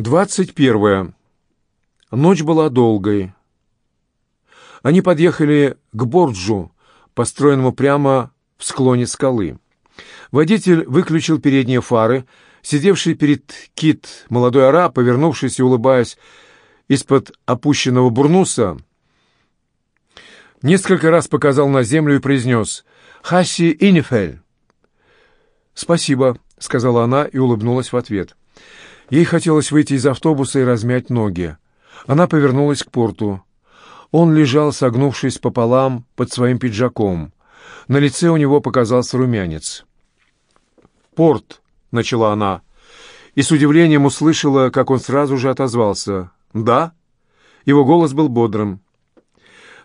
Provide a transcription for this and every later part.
Двадцать первое. Ночь была долгой. Они подъехали к Борджу, построенному прямо в склоне скалы. Водитель выключил передние фары. Сидевший перед кит молодой араб, повернувшись и улыбаясь из-под опущенного бурнуса, несколько раз показал на землю и произнес «Хаси Инифель». «Спасибо», — сказала она и улыбнулась в ответ. Ей хотелось выйти из автобуса и размять ноги. Она повернулась к порту. Он лежал, согнувшись пополам под своим пиджаком. На лице у него показался румянец. «Порт», — начала она, и с удивлением услышала, как он сразу же отозвался. «Да?» Его голос был бодрым.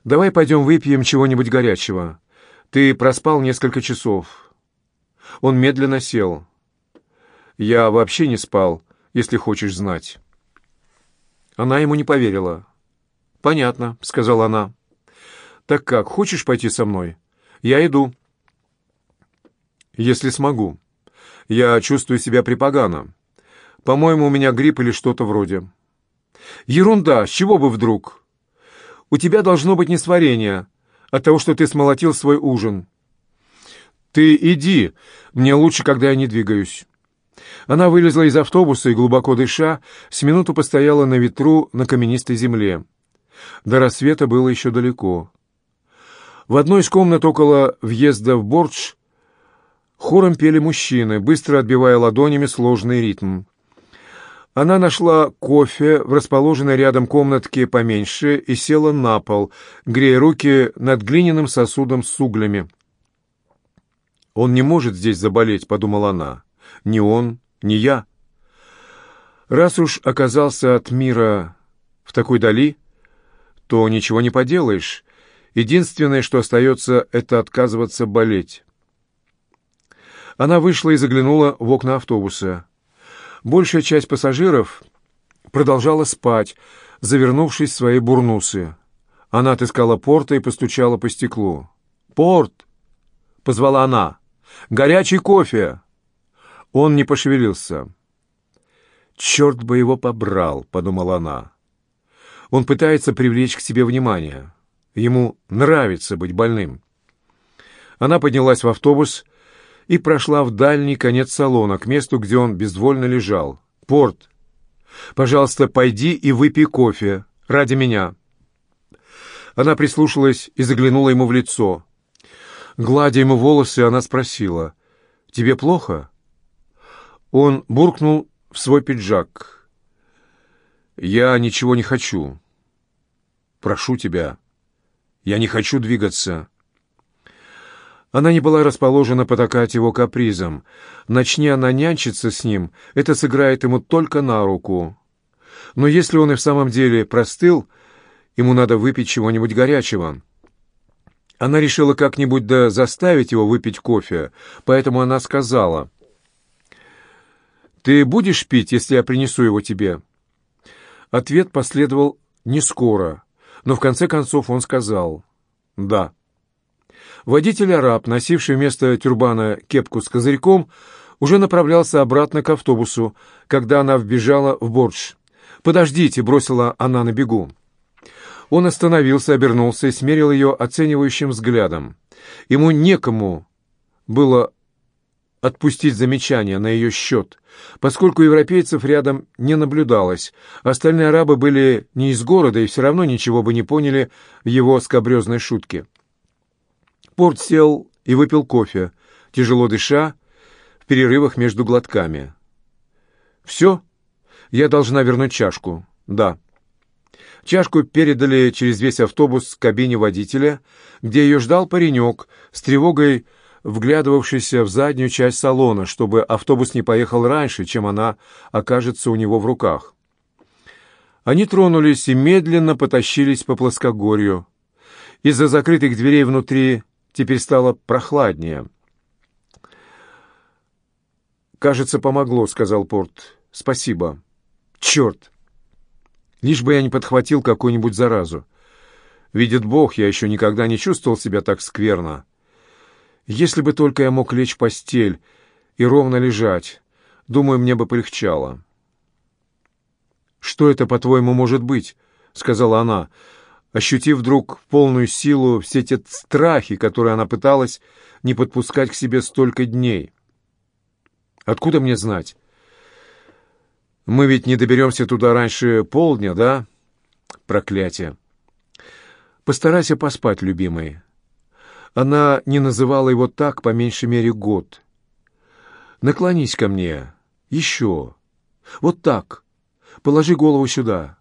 «Давай пойдем выпьем чего-нибудь горячего. Ты проспал несколько часов». Он медленно сел. «Я вообще не спал, если хочешь знать». Она ему не поверила. «Понятно», — сказала она. «Так как, хочешь пойти со мной?» «Я иду». «Если смогу. Я чувствую себя припогано. По-моему, у меня грипп или что-то вроде». «Ерунда! С чего бы вдруг? У тебя должно быть несварение от того, что ты смолотил свой ужин». «Ты иди. Мне лучше, когда я не двигаюсь». Она вылезла из автобуса и, глубоко дыша, с минуту постояла на ветру на каменистой земле. До рассвета было еще далеко. В одной из комнат около въезда в Бордж хором пели мужчины, быстро отбивая ладонями сложный ритм. Она нашла кофе в расположенной рядом комнатке поменьше и села на пол, грея руки над глиняным сосудом с углями. «Он не может здесь заболеть», — подумала она. «Ни он, ни я». Раз уж оказался от мира в такой дали, то ничего не поделаешь. Единственное, что остается, это отказываться болеть. Она вышла и заглянула в окна автобуса. Большая часть пассажиров продолжала спать, завернувшись в свои бурнусы. Она отыскала порта и постучала по стеклу. «Порт!» — позвала она. «Горячий кофе!» Он не пошевелился. «Черт бы его побрал!» — подумала она. Он пытается привлечь к себе внимание. Ему нравится быть больным. Она поднялась в автобус и прошла в дальний конец салона, к месту, где он безвольно лежал. «Порт, пожалуйста, пойди и выпей кофе. Ради меня». Она прислушалась и заглянула ему в лицо. Гладя ему волосы, она спросила, «Тебе плохо?» Он буркнул в свой пиджак. «Я ничего не хочу. Прошу тебя. Я не хочу двигаться». Она не была расположена потакать его капризом. Начни она нянчиться с ним, это сыграет ему только на руку. Но если он и в самом деле простыл, ему надо выпить чего-нибудь горячего. Она решила как-нибудь да заставить его выпить кофе, поэтому она сказала, «Ты будешь пить, если я принесу его тебе?» Ответ последовал не скоро, но в конце концов он сказал «да». Водитель-араб, носивший вместо тюрбана кепку с козырьком, уже направлялся обратно к автобусу, когда она вбежала в бордж. «Подождите!» — бросила она на бегу. Он остановился, обернулся и смерил ее оценивающим взглядом. Ему некому было отпустить замечания на ее счет, поскольку европейцев рядом не наблюдалось. Остальные арабы были не из города и все равно ничего бы не поняли в его скобрезной шутке. Порт сел и выпил кофе, тяжело дыша, в перерывах между глотками. «Все? Я должна вернуть чашку?» «Да». Чашку передали через весь автобус к кабине водителя, где ее ждал паренек с тревогой вглядывавшийся в заднюю часть салона, чтобы автобус не поехал раньше, чем она окажется у него в руках. Они тронулись и медленно потащились по плоскогорью. Из-за закрытых дверей внутри теперь стало прохладнее. «Кажется, помогло», — сказал Порт. «Спасибо». «Черт! Лишь бы я не подхватил какую-нибудь заразу. Видит Бог, я еще никогда не чувствовал себя так скверно». Если бы только я мог лечь в постель и ровно лежать, думаю, мне бы полегчало. «Что это, по-твоему, может быть?» — сказала она, ощутив вдруг в полную силу все те страхи, которые она пыталась не подпускать к себе столько дней. «Откуда мне знать?» «Мы ведь не доберемся туда раньше полдня, да?» «Проклятие!» «Постарайся поспать, любимый». Она не называла его так, по меньшей мере, год. «Наклонись ко мне. Еще. Вот так. Положи голову сюда.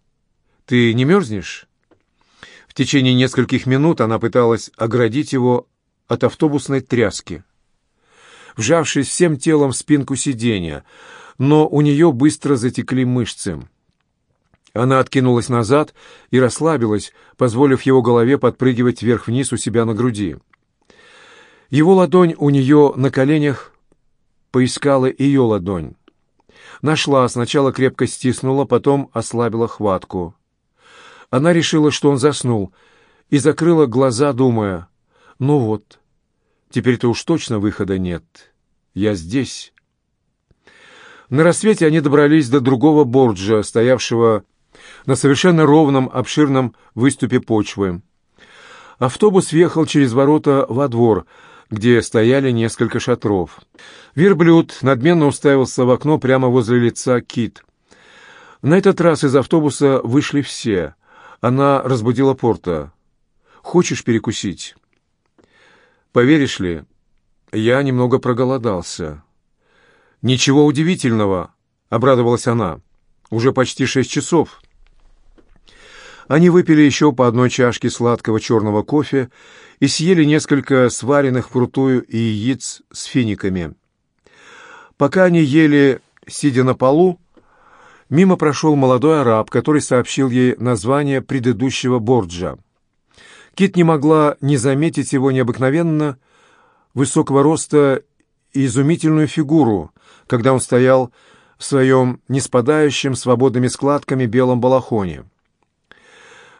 Ты не мерзнешь?» В течение нескольких минут она пыталась оградить его от автобусной тряски. Вжавшись всем телом в спинку сиденья, но у нее быстро затекли мышцы. Она откинулась назад и расслабилась, позволив его голове подпрыгивать вверх-вниз у себя на груди. Его ладонь у нее на коленях поискала ее ладонь. Нашла, сначала крепко стиснула, потом ослабила хватку. Она решила, что он заснул, и закрыла глаза, думая, «Ну вот, теперь-то уж точно выхода нет. Я здесь». На рассвете они добрались до другого борджа, стоявшего на совершенно ровном, обширном выступе почвы. Автобус въехал через ворота во двор, где стояли несколько шатров. Верблюд надменно уставился в окно прямо возле лица Кит. На этот раз из автобуса вышли все. Она разбудила Порта. «Хочешь перекусить?» «Поверишь ли, я немного проголодался». «Ничего удивительного», — обрадовалась она. «Уже почти шесть часов». Они выпили еще по одной чашке сладкого черного кофе и съели несколько сваренных вкрутую яиц с финиками. Пока они ели, сидя на полу, Мимо прошел молодой араб, который сообщил ей название предыдущего борджа. Кит не могла не заметить его необыкновенно высокого роста и изумительную фигуру, когда он стоял в своем неспадающем свободными складками белом балахоне.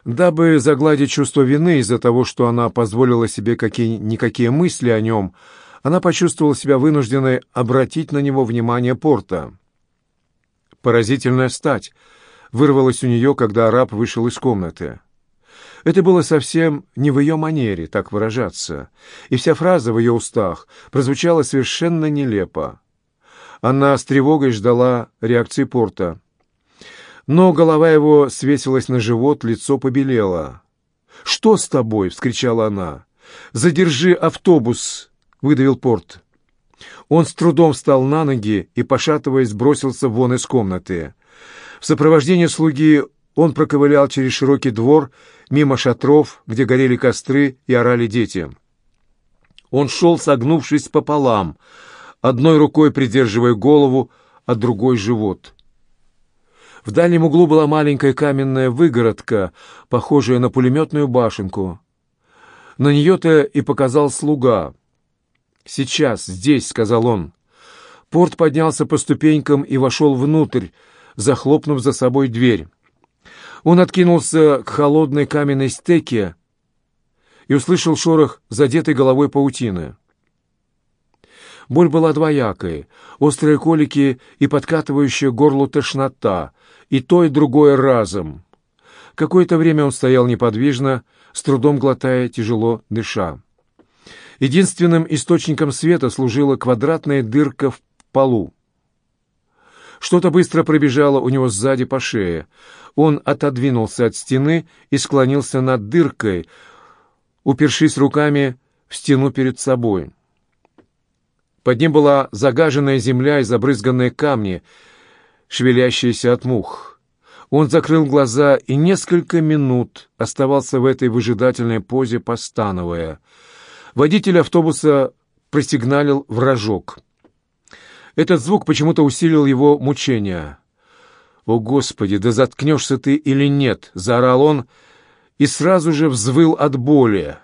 Дабы загладить чувство вины из-за того, что она позволила себе какие-никакие мысли о нем, она почувствовала себя вынужденной обратить на него внимание Порта. Поразительная стать вырвалась у нее, когда араб вышел из комнаты. Это было совсем не в ее манере так выражаться, и вся фраза в ее устах прозвучала совершенно нелепо. Она с тревогой ждала реакции Порта. Но голова его свесилась на живот, лицо побелело. «Что с тобой?» — вскричала она. «Задержи автобус!» — выдавил Порт. Он с трудом встал на ноги и, пошатываясь, бросился вон из комнаты. В сопровождении слуги он проковылял через широкий двор, мимо шатров, где горели костры и орали дети. Он шел, согнувшись пополам, одной рукой придерживая голову, а другой — живот. В дальнем углу была маленькая каменная выгородка, похожая на пулеметную башенку. На нее-то и показал слуга — «Сейчас, здесь», — сказал он. Порт поднялся по ступенькам и вошел внутрь, захлопнув за собой дверь. Он откинулся к холодной каменной стеке и услышал шорох задетой головой паутины. Боль была двоякой, острые колики и подкатывающая горлу тошнота, и то, и другое разом. Какое-то время он стоял неподвижно, с трудом глотая, тяжело дыша. Единственным источником света служила квадратная дырка в полу. Что-то быстро пробежало у него сзади по шее. Он отодвинулся от стены и склонился над дыркой, упершись руками в стену перед собой. Под ним была загаженная земля и забрызганные камни, шевелящиеся от мух. Он закрыл глаза и несколько минут оставался в этой выжидательной позе, постановая — Водитель автобуса просигналил вражок. Этот звук почему-то усилил его мучения. «О, Господи, да заткнешься ты или нет!» — заорал он и сразу же взвыл от боли.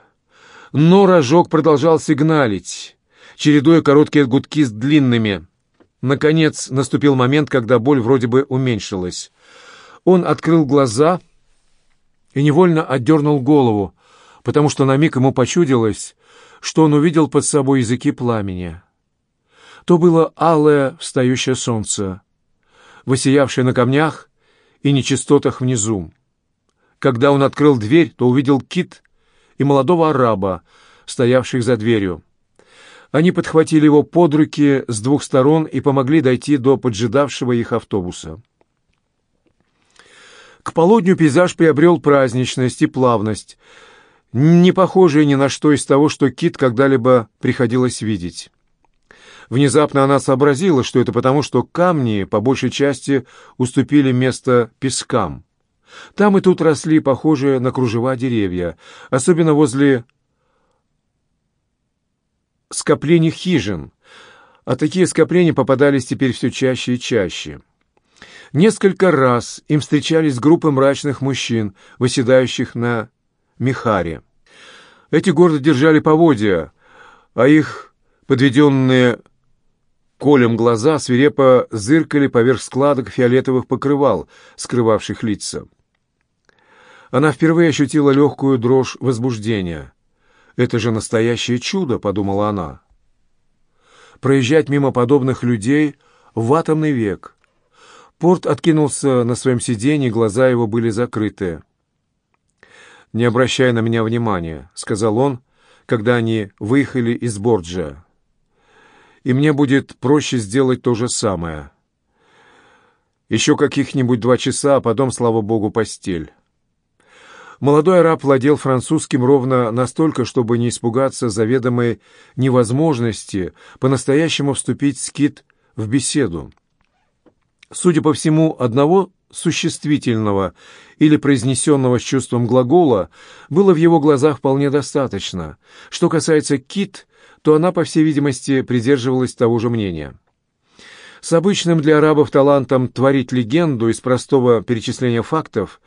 Но рожок продолжал сигналить, чередуя короткие гудки с длинными. Наконец наступил момент, когда боль вроде бы уменьшилась. Он открыл глаза и невольно отдернул голову, потому что на миг ему почудилось, что он увидел под собой языки пламени. То было алое встающее солнце, высиявшее на камнях и нечистотах внизу. Когда он открыл дверь, то увидел Кит и молодого араба, стоявших за дверью. Они подхватили его под руки с двух сторон и помогли дойти до поджидавшего их автобуса. К полудню пейзаж приобрел праздничность и плавность, не похожие ни на что из того, что Кит когда-либо приходилось видеть. Внезапно она сообразила, что это потому, что камни по большей части уступили место пескам. Там и тут росли похожие на кружева деревья, особенно возле скоплений хижин, а такие скопления попадались теперь все чаще и чаще. Несколько раз им встречались группы мрачных мужчин, выседающих на Михаре. Эти гордо держали поводья, а их подведенные колем глаза свирепо зыркали поверх складок фиолетовых покрывал, скрывавших лица. Она впервые ощутила легкую дрожь возбуждения. «Это же настоящее чудо», — подумала она. «Проезжать мимо подобных людей в атомный век». Порт откинулся на своем сиденье, глаза его были закрыты. «Не обращай на меня внимания», — сказал он, когда они выехали из Борджа и мне будет проще сделать то же самое. Еще каких-нибудь два часа, а потом, слава богу, постель. Молодой араб владел французским ровно настолько, чтобы не испугаться заведомой невозможности по-настоящему вступить с Кит в беседу. Судя по всему, одного существительного или произнесенного с чувством глагола было в его глазах вполне достаточно. Что касается Кит, то она, по всей видимости, придерживалась того же мнения. С обычным для арабов талантом творить легенду из простого перечисления фактов,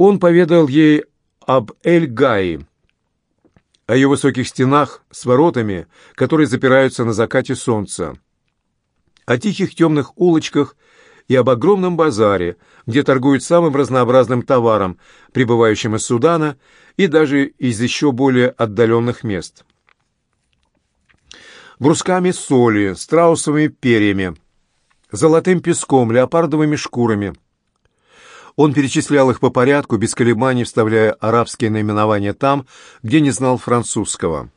он поведал ей об Эль-Гаи, о ее высоких стенах с воротами, которые запираются на закате солнца, о тихих темных улочках и об огромном базаре, где торгуют самым разнообразным товаром, прибывающим из Судана и даже из еще более отдаленных мест брусками соли, страусовыми перьями, золотым песком, леопардовыми шкурами. Он перечислял их по порядку, без колебаний вставляя арабские наименования там, где не знал французского.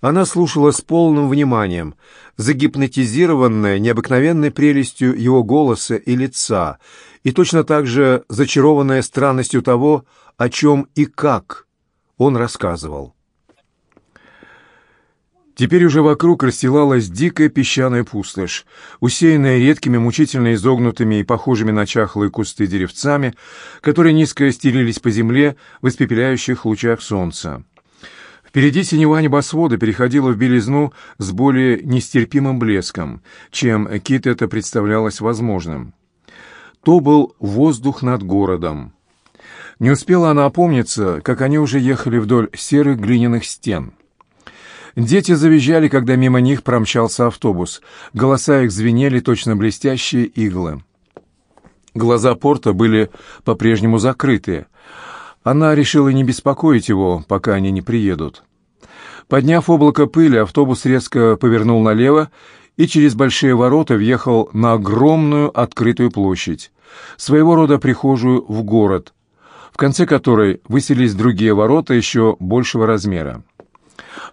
Она слушала с полным вниманием, загипнотизированная необыкновенной прелестью его голоса и лица, и точно так же зачарованная странностью того, о чем и как он рассказывал. Теперь уже вокруг расстилалась дикая песчаная пустошь, усеянная редкими, мучительно изогнутыми и похожими на чахлые кусты деревцами, которые низко стелились по земле в испепеляющих лучах солнца. Впереди синева небосвода переходила в белизну с более нестерпимым блеском, чем Кит это представлялось возможным. То был воздух над городом. Не успела она опомниться, как они уже ехали вдоль серых глиняных стен — Дети завизжали, когда мимо них промчался автобус. Голоса их звенели, точно блестящие иглы. Глаза Порта были по-прежнему закрыты. Она решила не беспокоить его, пока они не приедут. Подняв облако пыли, автобус резко повернул налево и через большие ворота въехал на огромную открытую площадь, своего рода прихожую в город, в конце которой выселись другие ворота еще большего размера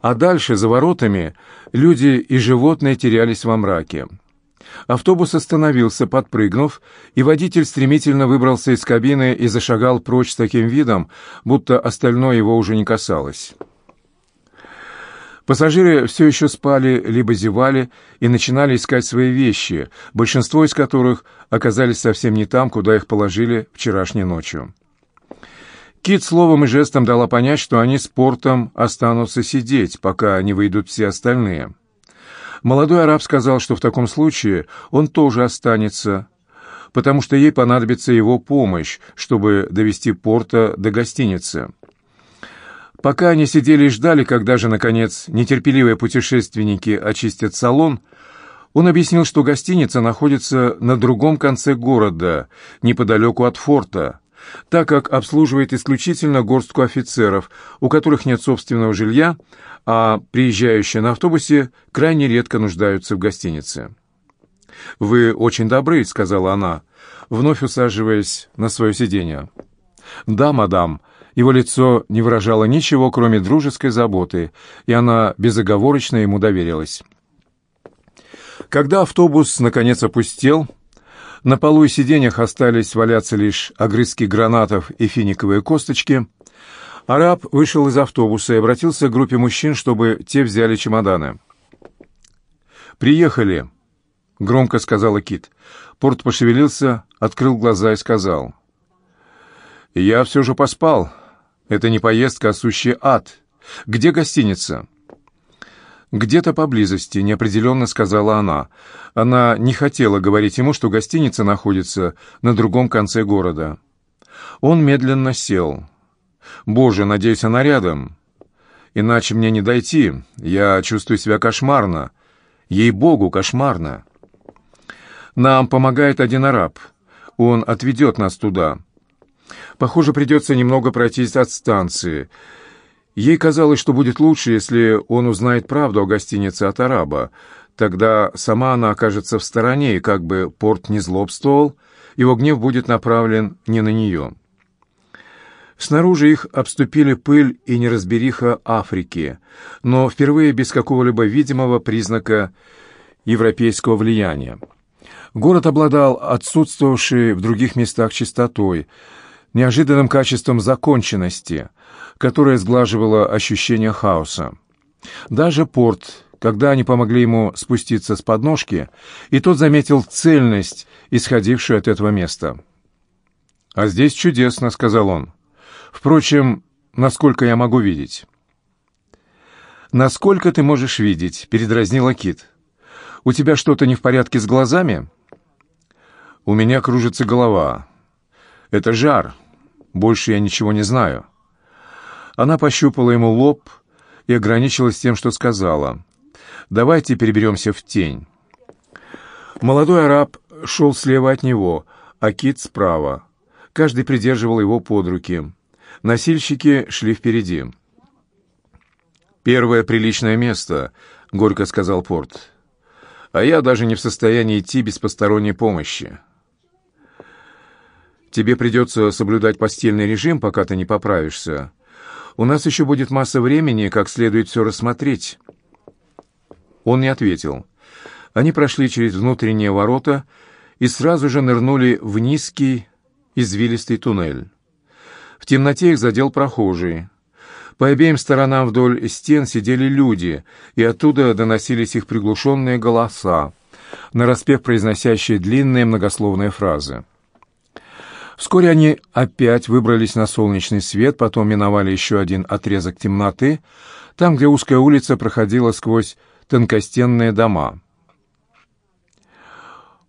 а дальше, за воротами, люди и животные терялись во мраке. Автобус остановился, подпрыгнув, и водитель стремительно выбрался из кабины и зашагал прочь с таким видом, будто остальное его уже не касалось. Пассажиры все еще спали, либо зевали и начинали искать свои вещи, большинство из которых оказались совсем не там, куда их положили вчерашней ночью. Кит словом и жестом дала понять, что они с Портом останутся сидеть, пока не выйдут все остальные. Молодой араб сказал, что в таком случае он тоже останется, потому что ей понадобится его помощь, чтобы довести Порта до гостиницы. Пока они сидели и ждали, когда же, наконец, нетерпеливые путешественники очистят салон, он объяснил, что гостиница находится на другом конце города, неподалеку от форта, так как обслуживает исключительно горстку офицеров, у которых нет собственного жилья, а приезжающие на автобусе крайне редко нуждаются в гостинице. «Вы очень добры», — сказала она, вновь усаживаясь на свое сиденье. «Да, мадам». Его лицо не выражало ничего, кроме дружеской заботы, и она безоговорочно ему доверилась. Когда автобус наконец опустел, на полу и сиденьях остались валяться лишь огрызки гранатов и финиковые косточки, араб вышел из автобуса и обратился к группе мужчин, чтобы те взяли чемоданы. «Приехали», — громко сказала Кит. Порт пошевелился, открыл глаза и сказал. «Я все же поспал. Это не поездка, а сущий ад. Где гостиница?» «Где-то поблизости», — неопределенно сказала она. Она не хотела говорить ему, что гостиница находится на другом конце города. Он медленно сел. «Боже, надеюсь, она рядом. Иначе мне не дойти. Я чувствую себя кошмарно. Ей-богу, кошмарно. Нам помогает один араб. Он отведет нас туда. Похоже, придется немного пройтись от станции». Ей казалось, что будет лучше, если он узнает правду о гостинице от араба. Тогда сама она окажется в стороне, и как бы порт не злобствовал, его гнев будет направлен не на нее. Снаружи их обступили пыль и неразбериха Африки, но впервые без какого-либо видимого признака европейского влияния. Город обладал отсутствовавшей в других местах чистотой, неожиданным качеством законченности, которое сглаживало ощущение хаоса. Даже порт, когда они помогли ему спуститься с подножки, и тот заметил цельность, исходившую от этого места. «А здесь чудесно», — сказал он. «Впрочем, насколько я могу видеть». «Насколько ты можешь видеть?» — передразнила Кит. «У тебя что-то не в порядке с глазами?» «У меня кружится голова. Это жар. Больше я ничего не знаю». Она пощупала ему лоб и ограничилась тем, что сказала. «Давайте переберемся в тень». Молодой араб шел слева от него, а Кит справа. Каждый придерживал его под руки. Носильщики шли впереди. «Первое приличное место», — горько сказал Порт. «А я даже не в состоянии идти без посторонней помощи». «Тебе придется соблюдать постельный режим, пока ты не поправишься. У нас еще будет масса времени, как следует все рассмотреть». Он не ответил. Они прошли через внутренние ворота и сразу же нырнули в низкий, извилистый туннель. В темноте их задел прохожий. По обеим сторонам вдоль стен сидели люди, и оттуда доносились их приглушенные голоса, нараспев произносящие длинные многословные фразы. Вскоре они опять выбрались на солнечный свет, потом миновали еще один отрезок темноты, там, где узкая улица проходила сквозь тонкостенные дома.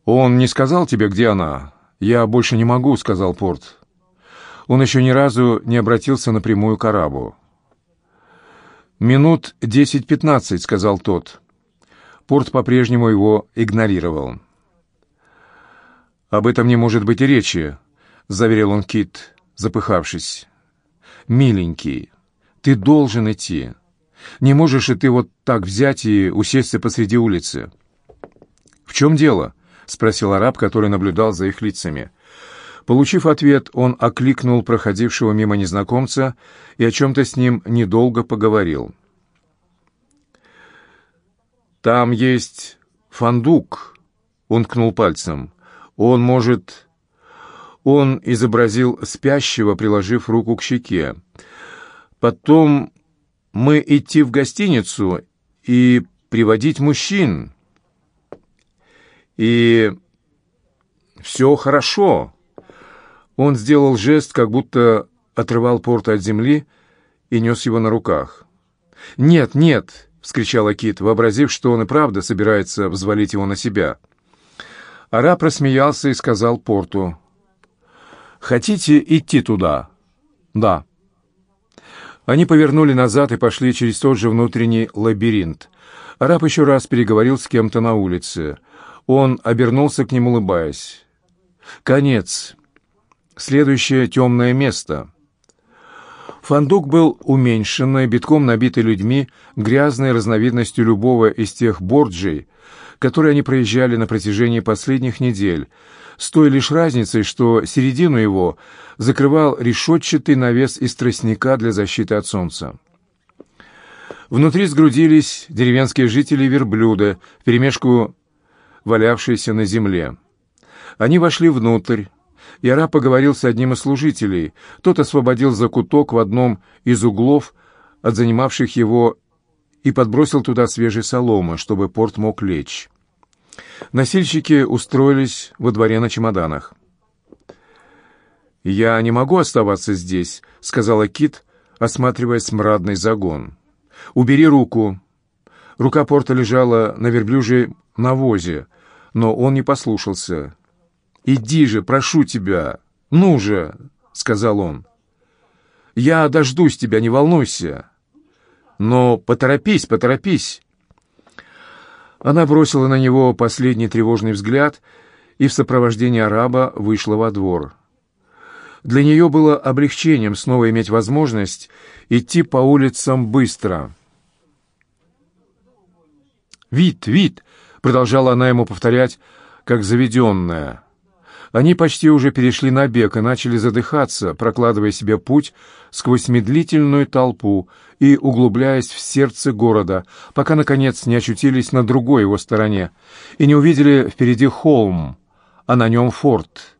«Он не сказал тебе, где она?» «Я больше не могу», — сказал Порт. Он еще ни разу не обратился напрямую к арабу. «Минут десять-пятнадцать», — сказал тот. Порт по-прежнему его игнорировал. «Об этом не может быть и речи», — заверил он Кит, запыхавшись. «Миленький, ты должен идти. Не можешь и ты вот так взять и усесться посреди улицы». «В чем дело?» — спросил араб, который наблюдал за их лицами. Получив ответ, он окликнул проходившего мимо незнакомца и о чем-то с ним недолго поговорил. «Там есть фандук», — он ткнул пальцем. «Он может он изобразил спящего, приложив руку к щеке. Потом мы идти в гостиницу и приводить мужчин. И все хорошо. Он сделал жест, как будто отрывал порт от земли и нес его на руках. «Нет, нет!» — вскричала Кит, вообразив, что он и правда собирается взвалить его на себя. Араб рассмеялся и сказал порту, «Хотите идти туда?» «Да». Они повернули назад и пошли через тот же внутренний лабиринт. Араб еще раз переговорил с кем-то на улице. Он обернулся к ним, улыбаясь. «Конец. Следующее темное место». Фандук был уменьшенной, битком набитый людьми, грязной разновидностью любого из тех борджей, который они проезжали на протяжении последних недель, с той лишь разницей, что середину его закрывал решетчатый навес из тростника для защиты от солнца. Внутри сгрудились деревенские жители верблюда, вперемешку валявшиеся на земле. Они вошли внутрь, и араб поговорил с одним из служителей. Тот освободил закуток в одном из углов от занимавших его и подбросил туда свежей соломы, чтобы порт мог лечь. Носильщики устроились во дворе на чемоданах. «Я не могу оставаться здесь», — сказала Кит, осматривая смрадный загон. «Убери руку». Рука порта лежала на верблюжьей навозе, но он не послушался. «Иди же, прошу тебя! Ну же!» — сказал он. «Я дождусь тебя, не волнуйся. Но поторопись, поторопись!» Она бросила на него последний тревожный взгляд и в сопровождении араба вышла во двор. Для нее было облегчением снова иметь возможность идти по улицам быстро. «Вид, вид!» — продолжала она ему повторять, как заведенная. Они почти уже перешли на бег и начали задыхаться, прокладывая себе путь сквозь медлительную толпу и углубляясь в сердце города, пока, наконец, не очутились на другой его стороне и не увидели впереди холм, а на нем форт.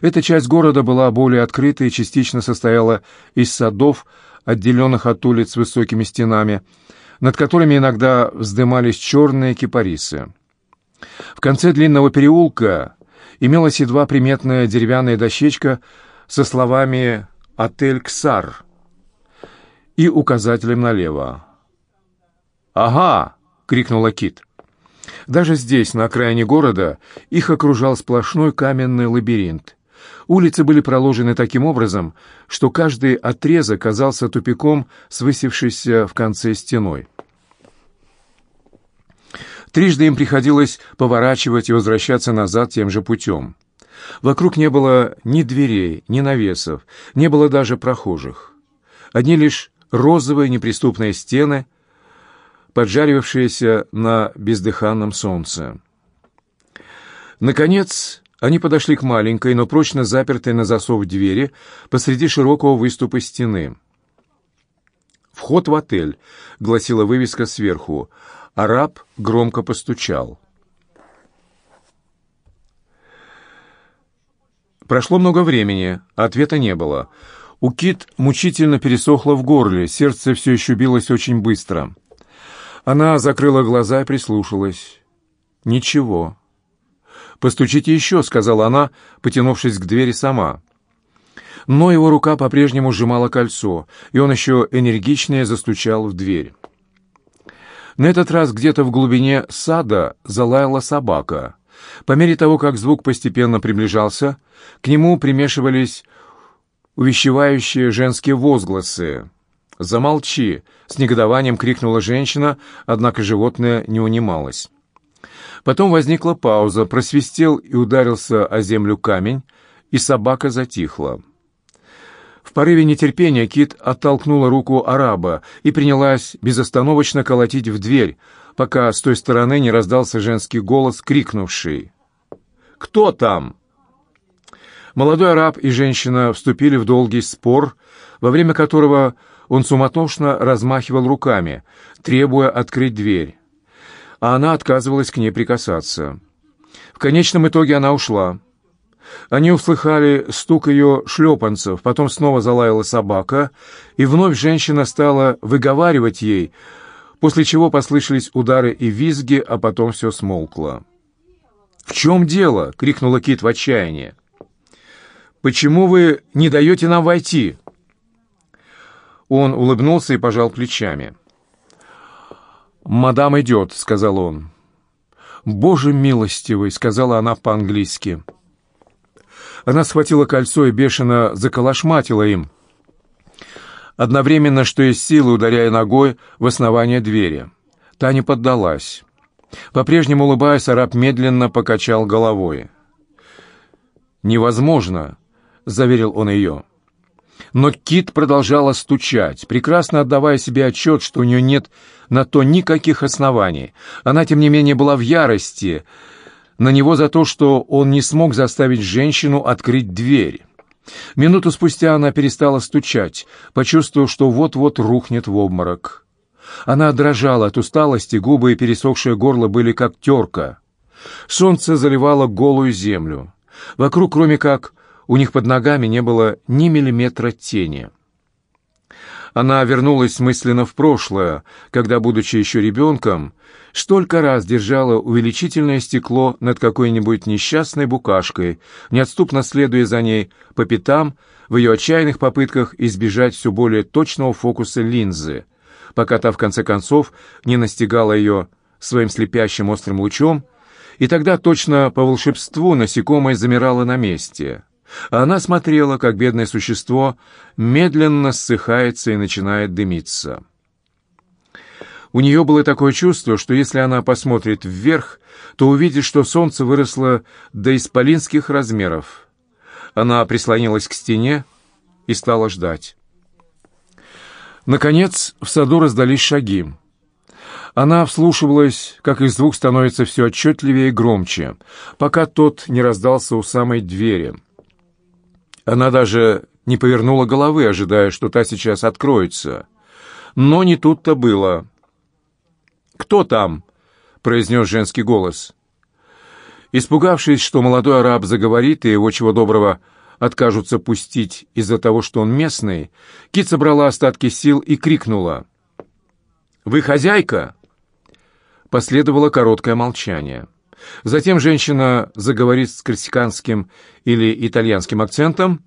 Эта часть города была более открытой и частично состояла из садов, отделенных от улиц высокими стенами, над которыми иногда вздымались черные кипарисы. В конце длинного переулка имелась едва приметная деревянная дощечка со словами «Отель Ксар» и указателем налево. «Ага!» — крикнула Кит. Даже здесь, на окраине города, их окружал сплошной каменный лабиринт. Улицы были проложены таким образом, что каждый отрезок казался тупиком с высевшейся в конце стеной. Трижды им приходилось поворачивать и возвращаться назад тем же путем. Вокруг не было ни дверей, ни навесов, не было даже прохожих. Одни лишь розовые неприступные стены, поджаривавшиеся на бездыханном солнце. Наконец, они подошли к маленькой, но прочно запертой на засов двери посреди широкого выступа стены. «Вход в отель», — гласила вывеска сверху, Араб громко постучал. Прошло много времени, ответа не было. У Кит мучительно пересохло в горле, сердце все еще билось очень быстро. Она закрыла глаза и прислушалась. «Ничего». «Постучите еще», — сказала она, потянувшись к двери сама. Но его рука по-прежнему сжимала кольцо, и он еще энергичнее застучал в дверь. На этот раз где-то в глубине сада залаяла собака. По мере того, как звук постепенно приближался, к нему примешивались увещевающие женские возгласы. «Замолчи!» — с негодованием крикнула женщина, однако животное не унималось. Потом возникла пауза, просвистел и ударился о землю камень, и собака затихла. В порыве нетерпения Кит оттолкнула руку араба и принялась безостановочно колотить в дверь, пока с той стороны не раздался женский голос, крикнувший «Кто там?». Молодой араб и женщина вступили в долгий спор, во время которого он суматошно размахивал руками, требуя открыть дверь, а она отказывалась к ней прикасаться. В конечном итоге она ушла. Они услыхали стук ее шлепанцев, потом снова залаяла собака, и вновь женщина стала выговаривать ей, после чего послышались удары и визги, а потом все смолкло. «В чем дело?» — крикнула Кит в отчаянии. «Почему вы не даете нам войти?» Он улыбнулся и пожал плечами. «Мадам идет», — сказал он. «Боже милостивый», — сказала она по-английски. Она схватила кольцо и бешено заколошматила им, одновременно, что из силы ударяя ногой в основание двери. Та не поддалась. По-прежнему улыбаясь, араб медленно покачал головой. «Невозможно», — заверил он ее. Но Кит продолжала стучать, прекрасно отдавая себе отчет, что у нее нет на то никаких оснований. Она, тем не менее, была в ярости на него за то, что он не смог заставить женщину открыть дверь. Минуту спустя она перестала стучать, почувствовав, что вот-вот рухнет в обморок. Она дрожала от усталости, губы и пересохшее горло были как терка. Солнце заливало голую землю. Вокруг, кроме как у них под ногами, не было ни миллиметра тени. Она вернулась мысленно в прошлое, когда, будучи еще ребенком, столько раз держала увеличительное стекло над какой-нибудь несчастной букашкой, неотступно следуя за ней по пятам в ее отчаянных попытках избежать все более точного фокуса линзы, пока та в конце концов не настигала ее своим слепящим острым лучом, и тогда точно по волшебству насекомое замирало на месте. Она смотрела, как бедное существо медленно ссыхается и начинает дымиться. У нее было такое чувство, что если она посмотрит вверх, то увидит, что солнце выросло до исполинских размеров. Она прислонилась к стене и стала ждать. Наконец в саду раздались шаги. Она вслушивалась, как их звук становится все отчетливее и громче, пока тот не раздался у самой двери. Она даже не повернула головы, ожидая, что та сейчас откроется. Но не тут-то было. «Кто там?» — произнес женский голос. Испугавшись, что молодой араб заговорит и его чего доброго откажутся пустить из-за того, что он местный, Кит собрала остатки сил и крикнула. «Вы хозяйка?» Последовало короткое молчание. Затем женщина заговорит с корсиканским или итальянским акцентом,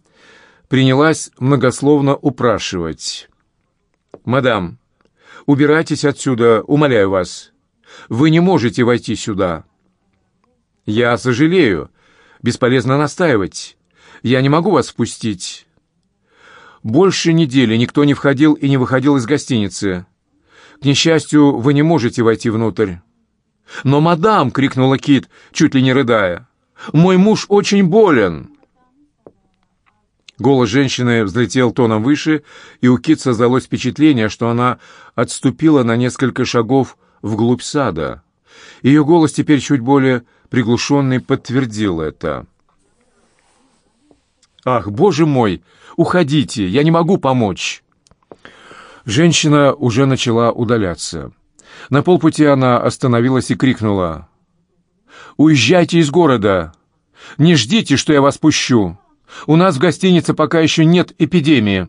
принялась многословно упрашивать. «Мадам, убирайтесь отсюда, умоляю вас. Вы не можете войти сюда». «Я сожалею. Бесполезно настаивать. Я не могу вас впустить». Больше недели никто не входил и не выходил из гостиницы. К несчастью, вы не можете войти внутрь». «Но, мадам!» — крикнула Кит, чуть ли не рыдая. «Мой муж очень болен!» Голос женщины взлетел тоном выше, и у Кит создалось впечатление, что она отступила на несколько шагов вглубь сада. Ее голос теперь чуть более приглушенный подтвердил это. «Ах, боже мой! Уходите! Я не могу помочь!» Женщина уже начала удаляться. На полпути она остановилась и крикнула. «Уезжайте из города! Не ждите, что я вас пущу! У нас в гостинице пока еще нет эпидемии!»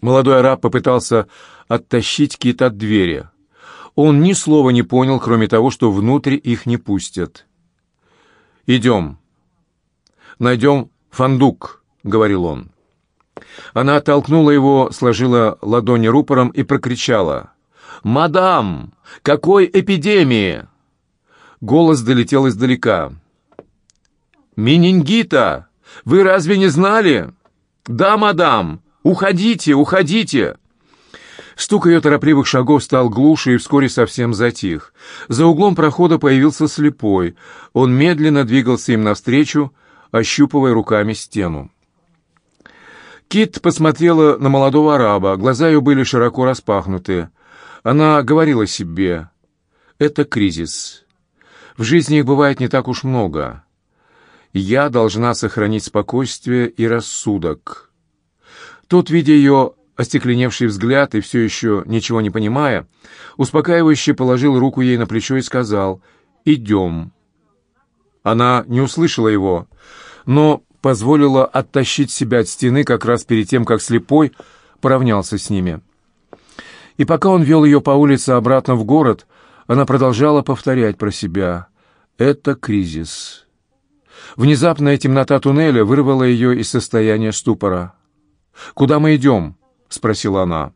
Молодой араб попытался оттащить кит от двери. Он ни слова не понял, кроме того, что внутрь их не пустят. «Идем. Найдем фандук», — говорил он. Она оттолкнула его, сложила ладони рупором и прокричала. «Мадам! Какой эпидемии?» Голос долетел издалека. «Менингита! Вы разве не знали?» «Да, мадам! Уходите, уходите!» Стук ее торопливых шагов стал глуше и вскоре совсем затих. За углом прохода появился слепой. Он медленно двигался им навстречу, ощупывая руками стену. Кит посмотрела на молодого араба, глаза ее были широко распахнуты. Она говорила себе, «Это кризис. В жизни их бывает не так уж много. Я должна сохранить спокойствие и рассудок». Тот, видя ее остекленевший взгляд и все еще ничего не понимая, успокаивающе положил руку ей на плечо и сказал «Идем». Она не услышала его, но позволила оттащить себя от стены как раз перед тем, как слепой поравнялся с ними. И пока он вел ее по улице обратно в город, она продолжала повторять про себя «Это кризис». Внезапная темнота туннеля вырвала ее из состояния ступора. «Куда мы идем?» — спросила она.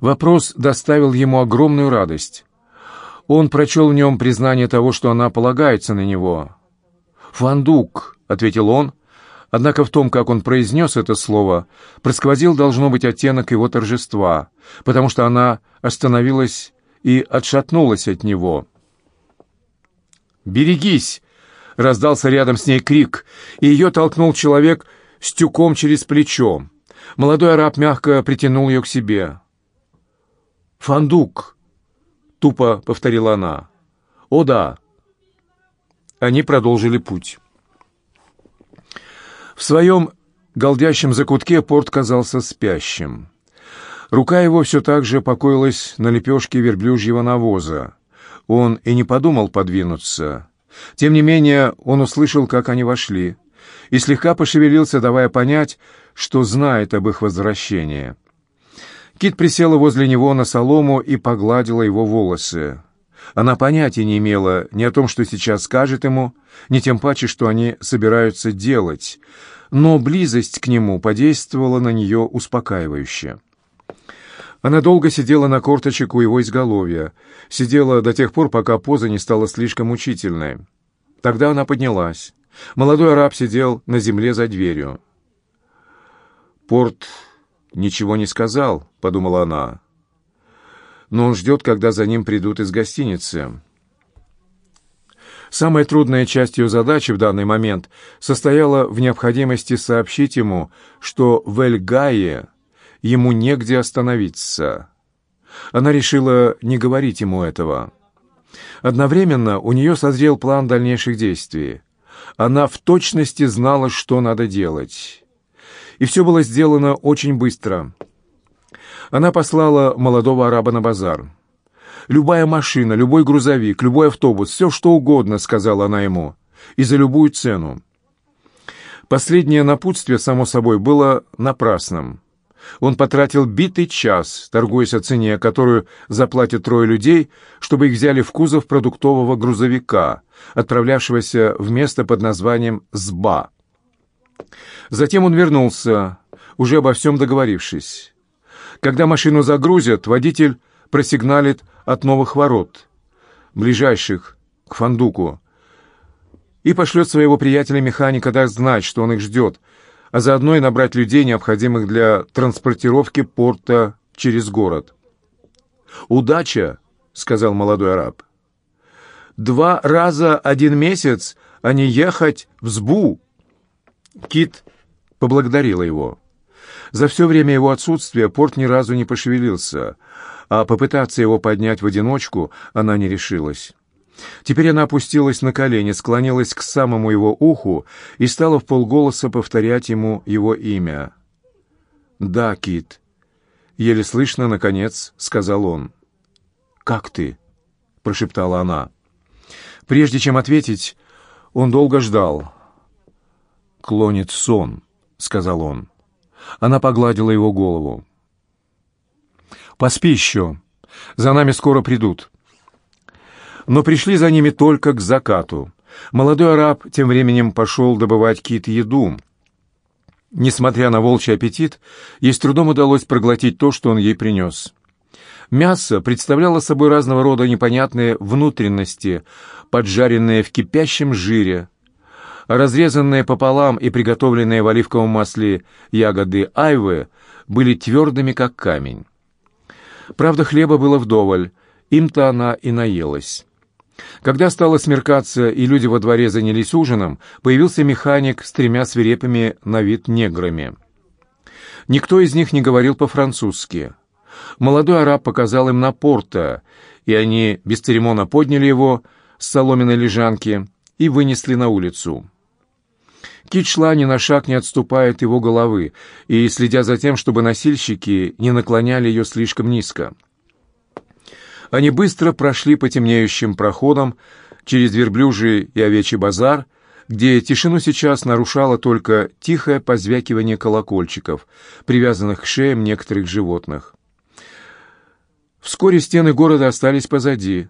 Вопрос доставил ему огромную радость. Он прочел в нем признание того, что она полагается на него. «Фандук», — ответил он, однако в том, как он произнес это слово, просквозил, должно быть, оттенок его торжества, потому что она остановилась и отшатнулась от него. «Берегись!» — раздался рядом с ней крик, и ее толкнул человек с тюком через плечо. Молодой араб мягко притянул ее к себе. «Фандук!» — тупо повторила она. «О да!» Они продолжили путь. В своем голдящем закутке порт казался спящим. Рука его все так же покоилась на лепешке верблюжьего навоза. Он и не подумал подвинуться. Тем не менее, он услышал, как они вошли, и слегка пошевелился, давая понять, что знает об их возвращении. Кит присела возле него на солому и погладила его волосы. Она понятия не имела ни о том, что сейчас скажет ему, ни тем паче, что они собираются делать, но близость к нему подействовала на нее успокаивающе. Она долго сидела на корточек у его изголовья, сидела до тех пор, пока поза не стала слишком мучительной. Тогда она поднялась. Молодой араб сидел на земле за дверью. «Порт ничего не сказал», — подумала она. «Но он ждет, когда за ним придут из гостиницы». Самая трудная часть ее задачи в данный момент состояла в необходимости сообщить ему, что в Эльгае ему негде остановиться. Она решила не говорить ему этого. Одновременно у нее созрел план дальнейших действий. Она в точности знала, что надо делать. И все было сделано очень быстро. Она послала молодого араба на базар. «Любая машина, любой грузовик, любой автобус, все что угодно», — сказала она ему, — «и за любую цену». Последнее напутствие, само собой, было напрасным. Он потратил битый час, торгуясь о цене, которую заплатят трое людей, чтобы их взяли в кузов продуктового грузовика, отправлявшегося в место под названием «СБА». Затем он вернулся, уже обо всем договорившись. Когда машину загрузят, водитель просигналит от новых ворот, ближайших к Фандуку, и пошлет своего приятеля-механика дать знать, что он их ждет, а заодно и набрать людей, необходимых для транспортировки порта через город. «Удача!» — сказал молодой араб. «Два раза один месяц, а не ехать в Сбу!» Кит поблагодарила его. За все время его отсутствия порт ни разу не пошевелился, а попытаться его поднять в одиночку она не решилась. Теперь она опустилась на колени, склонилась к самому его уху и стала в полголоса повторять ему его имя. «Да, Кит», — еле слышно, наконец, сказал он. «Как ты?» — прошептала она. Прежде чем ответить, он долго ждал. «Клонит сон», — сказал он. Она погладила его голову. «Поспи еще. За нами скоро придут» но пришли за ними только к закату. Молодой араб тем временем пошел добывать кит еду. Несмотря на волчий аппетит, ей с трудом удалось проглотить то, что он ей принес. Мясо представляло собой разного рода непонятные внутренности, поджаренные в кипящем жире, разрезанные пополам и приготовленные в оливковом масле ягоды айвы были твердыми, как камень. Правда, хлеба было вдоволь, им-то она и наелась. Когда стало смеркаться и люди во дворе занялись ужином, появился механик с тремя свирепыми на вид неграми. Никто из них не говорил по-французски. Молодой араб показал им на порта, и они без церемона подняли его с соломенной лежанки и вынесли на улицу. Кит шла ни на шаг не отступая от его головы и следя за тем, чтобы носильщики не наклоняли ее слишком низко. Они быстро прошли по темнеющим проходам через верблюжий и овечий базар, где тишину сейчас нарушало только тихое позвякивание колокольчиков, привязанных к шеям некоторых животных. Вскоре стены города остались позади.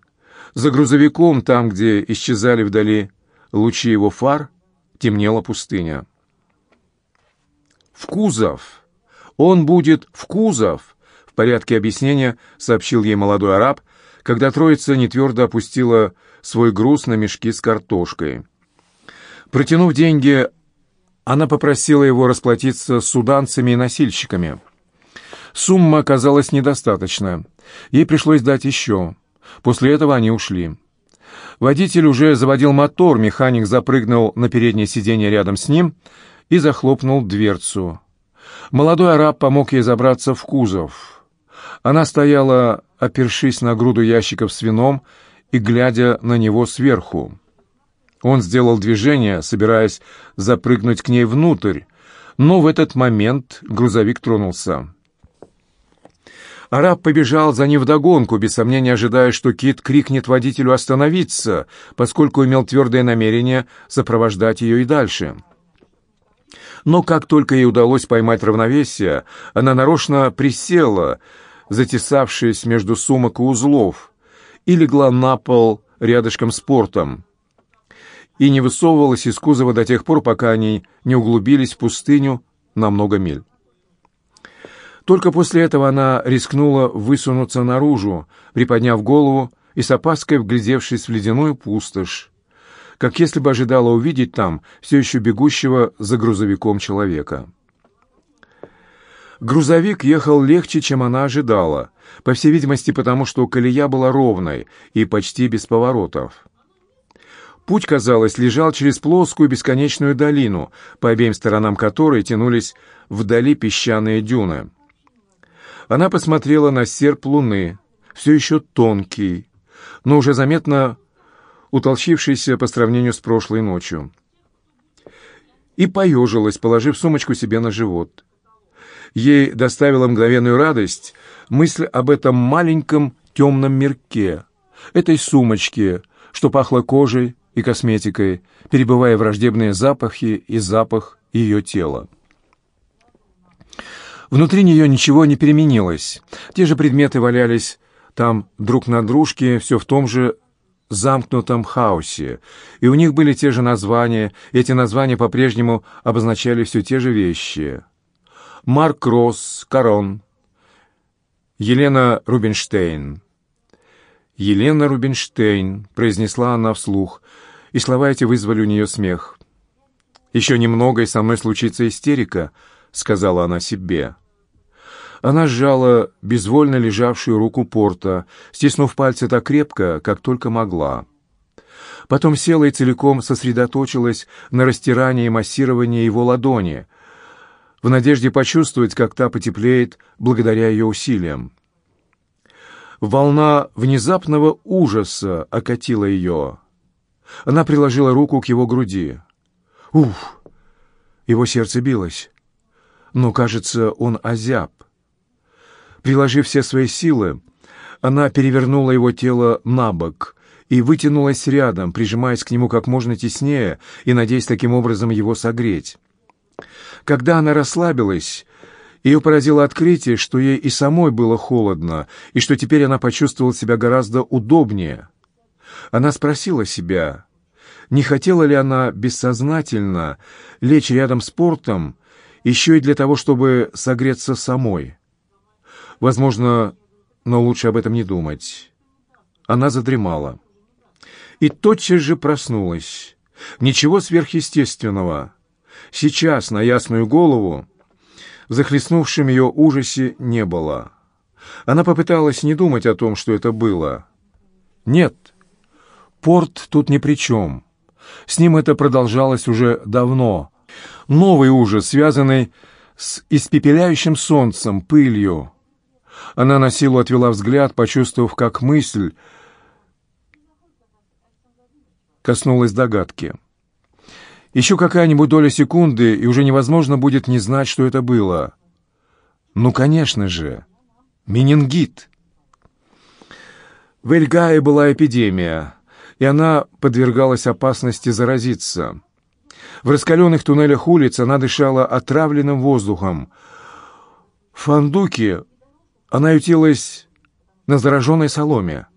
За грузовиком, там, где исчезали вдали лучи его фар, темнела пустыня. «В кузов! Он будет в кузов!» В порядке объяснения сообщил ей молодой араб, когда троица нетвердо опустила свой груз на мешки с картошкой. Протянув деньги, она попросила его расплатиться с суданцами и носильщиками. Сумма оказалась недостаточна. Ей пришлось дать еще. После этого они ушли. Водитель уже заводил мотор, механик запрыгнул на переднее сиденье рядом с ним и захлопнул дверцу. Молодой араб помог ей забраться в кузов. Она стояла, опершись на груду ящиков с вином и глядя на него сверху. Он сделал движение, собираясь запрыгнуть к ней внутрь, но в этот момент грузовик тронулся. Араб побежал за ним вдогонку, без сомнения ожидая, что Кит крикнет водителю остановиться, поскольку имел твердое намерение сопровождать ее и дальше. Но как только ей удалось поймать равновесие, она нарочно присела, затесавшись между сумок и узлов, и легла на пол рядышком с портом, и не высовывалась из кузова до тех пор, пока они не углубились в пустыню на много миль. Только после этого она рискнула высунуться наружу, приподняв голову и с опаской вглядевшись в ледяную пустошь, как если бы ожидала увидеть там все еще бегущего за грузовиком человека. Грузовик ехал легче, чем она ожидала, по всей видимости потому, что колея была ровной и почти без поворотов. Путь, казалось, лежал через плоскую бесконечную долину, по обеим сторонам которой тянулись вдали песчаные дюны. Она посмотрела на серп луны, все еще тонкий, но уже заметно утолщившийся по сравнению с прошлой ночью. И поежилась, положив сумочку себе на живот. Ей доставила мгновенную радость мысль об этом маленьком темном мирке, этой сумочке, что пахло кожей, и косметикой, перебывая враждебные запахи и запах ее тела. Внутри нее ничего не переменилось. Те же предметы валялись там друг на дружке, все в том же замкнутом хаосе, и у них были те же названия, и эти названия по-прежнему обозначали все те же вещи. Марк Росс, Корон, Елена Рубинштейн. «Елена Рубинштейн», — произнесла она вслух, и слова эти вызвали у нее смех. «Еще немного, и со мной случится истерика», — сказала она себе. Она сжала безвольно лежавшую руку порта, стиснув пальцы так крепко, как только могла. Потом села и целиком сосредоточилась на растирании и массировании его ладони, в надежде почувствовать, как та потеплеет благодаря ее усилиям. Волна внезапного ужаса окатила ее. Она приложила руку к его груди. Уф! Его сердце билось. Но, кажется, он озяб. Приложив все свои силы, она перевернула его тело на бок и вытянулась рядом, прижимаясь к нему как можно теснее и надеясь таким образом его согреть. Когда она расслабилась, ее поразило открытие, что ей и самой было холодно, и что теперь она почувствовала себя гораздо удобнее. Она спросила себя, не хотела ли она бессознательно лечь рядом с портом еще и для того, чтобы согреться самой. Возможно, но лучше об этом не думать. Она задремала. И тотчас же проснулась. Ничего сверхъестественного. Сейчас на ясную голову в захлестнувшем ее ужасе не было. Она попыталась не думать о том, что это было. Нет, порт тут ни при чем. С ним это продолжалось уже давно. Новый ужас, связанный с испепеляющим солнцем, пылью. Она на силу отвела взгляд, почувствовав, как мысль коснулась догадки. Еще какая-нибудь доля секунды, и уже невозможно будет не знать, что это было. Ну, конечно же, менингит. В Эльгае была эпидемия, и она подвергалась опасности заразиться. В раскаленных туннелях улиц она дышала отравленным воздухом. В Фандуке она ютилась на зараженной соломе.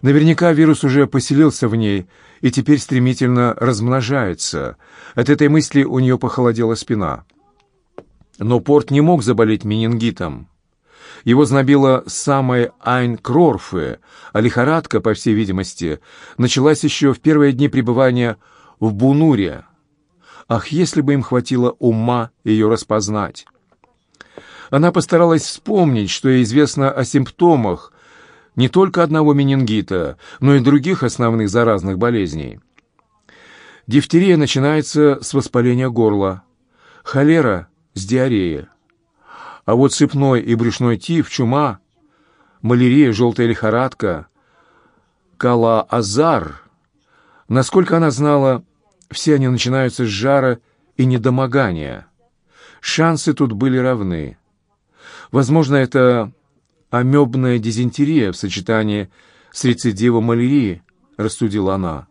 Наверняка вирус уже поселился в ней и теперь стремительно размножается. От этой мысли у нее похолодела спина. Но Порт не мог заболеть менингитом. Его знобило самой Айн-Крорфы, а лихорадка, по всей видимости, началась еще в первые дни пребывания в Бунуре. Ах, если бы им хватило ума ее распознать! Она постаралась вспомнить, что ей известно о симптомах, не только одного менингита, но и других основных заразных болезней. Дифтерия начинается с воспаления горла, холера с диареей. А вот сыпной и брюшной тиф, чума, малярия, желтая лихорадка, кала-азар. Насколько она знала, все они начинаются с жара и недомогания. Шансы тут были равны. Возможно, это амебная дизентерия в сочетании с рецидивом малярии, рассудила она.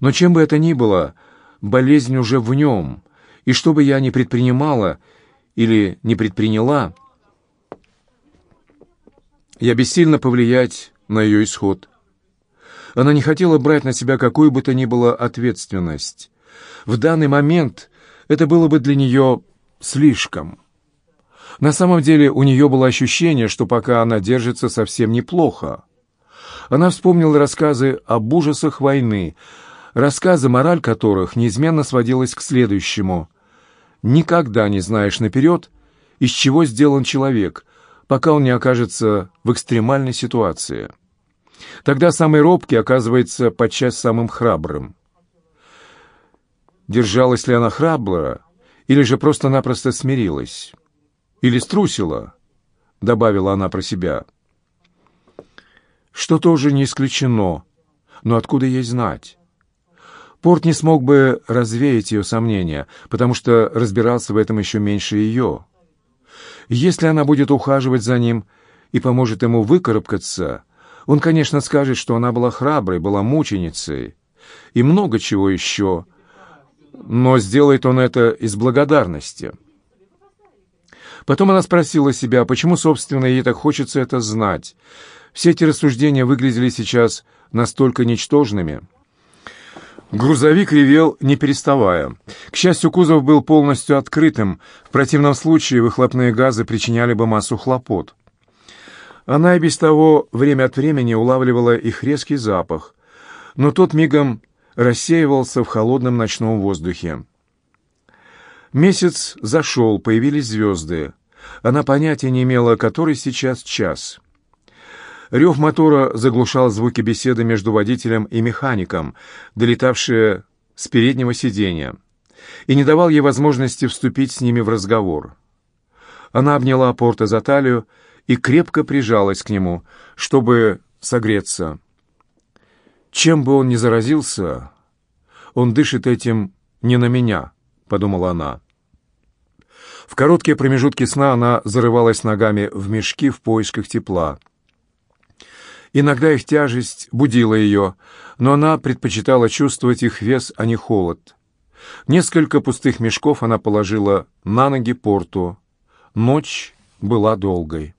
Но чем бы это ни было, болезнь уже в нем, и что бы я ни предпринимала или не предприняла, я бессильно повлиять на ее исход. Она не хотела брать на себя какую бы то ни было ответственность. В данный момент это было бы для нее слишком. На самом деле у нее было ощущение, что пока она держится совсем неплохо. Она вспомнила рассказы об ужасах войны, рассказы, мораль которых неизменно сводилась к следующему. «Никогда не знаешь наперед, из чего сделан человек, пока он не окажется в экстремальной ситуации. Тогда самый робкий оказывается подчас самым храбрым». Держалась ли она храбро, или же просто-напросто смирилась? Или струсила, добавила она про себя. Что тоже не исключено, но откуда ей знать? Порт не смог бы развеять ее сомнения, потому что разбирался в этом еще меньше ее. Если она будет ухаживать за ним и поможет ему выкарабкаться, он, конечно, скажет, что она была храброй, была мученицей и много чего еще, но сделает он это из благодарности. Потом она спросила себя, почему, собственно, ей так хочется это знать. Все эти рассуждения выглядели сейчас настолько ничтожными. Грузовик ревел, не переставая. К счастью, кузов был полностью открытым, в противном случае выхлопные газы причиняли бы массу хлопот. Она и без того время от времени улавливала их резкий запах, но тот мигом рассеивался в холодном ночном воздухе. Месяц зашел, появились звезды. Она понятия не имела, который сейчас час. Рев мотора заглушал звуки беседы между водителем и механиком, долетавшие с переднего сиденья, и не давал ей возможности вступить с ними в разговор. Она обняла Порта за талию и крепко прижалась к нему, чтобы согреться. Чем бы он ни заразился, он дышит этим не на меня, подумала она. В короткие промежутки сна она зарывалась ногами в мешки в поисках тепла. Иногда их тяжесть будила ее, но она предпочитала чувствовать их вес, а не холод. Несколько пустых мешков она положила на ноги порту. Ночь была долгой.